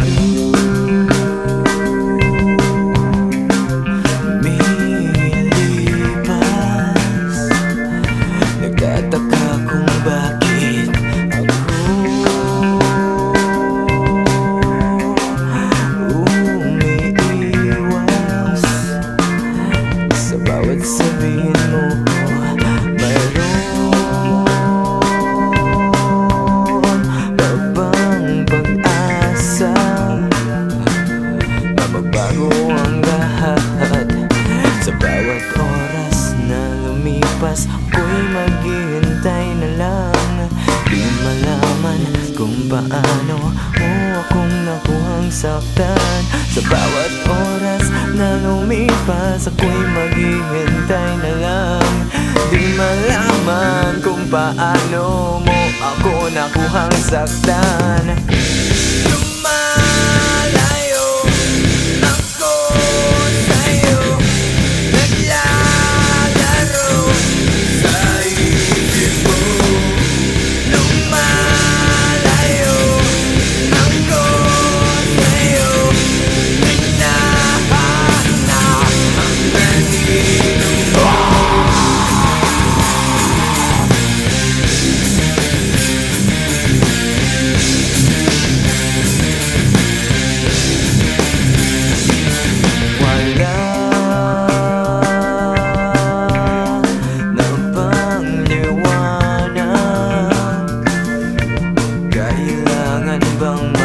Bye. Lumipas Ako'y maghihintay na lang. Di malaman kung paano mo akong nakuhang saktan. Sa bawat oras na lumipas Ako'y maghihintay na lang. Di malaman kung paano mo ako nakuhang saktan kanibang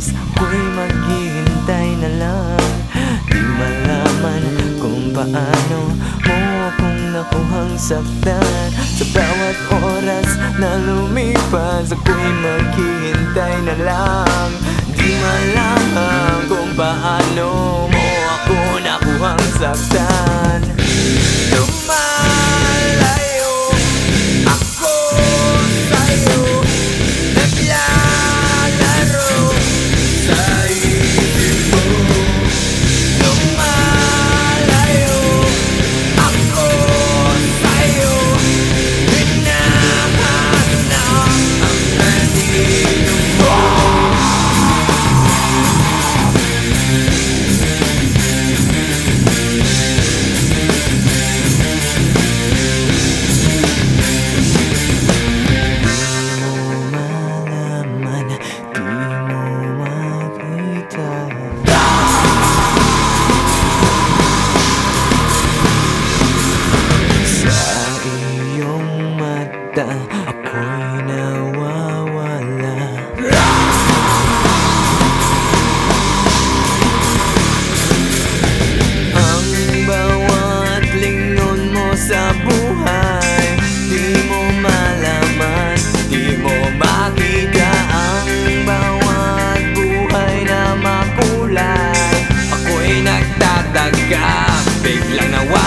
lumipas Ako'y maghihintay na lang. Di malaman kung paano mo akong nakuhang saktan. Sa bawat oras na lumipas Ako'y maghihintay na lang. Di malaman kung paano mo ako nakuhang saktan kita Ako'y nawawala. Ang bawat lingon mo sa buhay Di mo malaman, di mo makita Ang bawat buhay na makulay. Ako'y nagtataga, biglang nawawala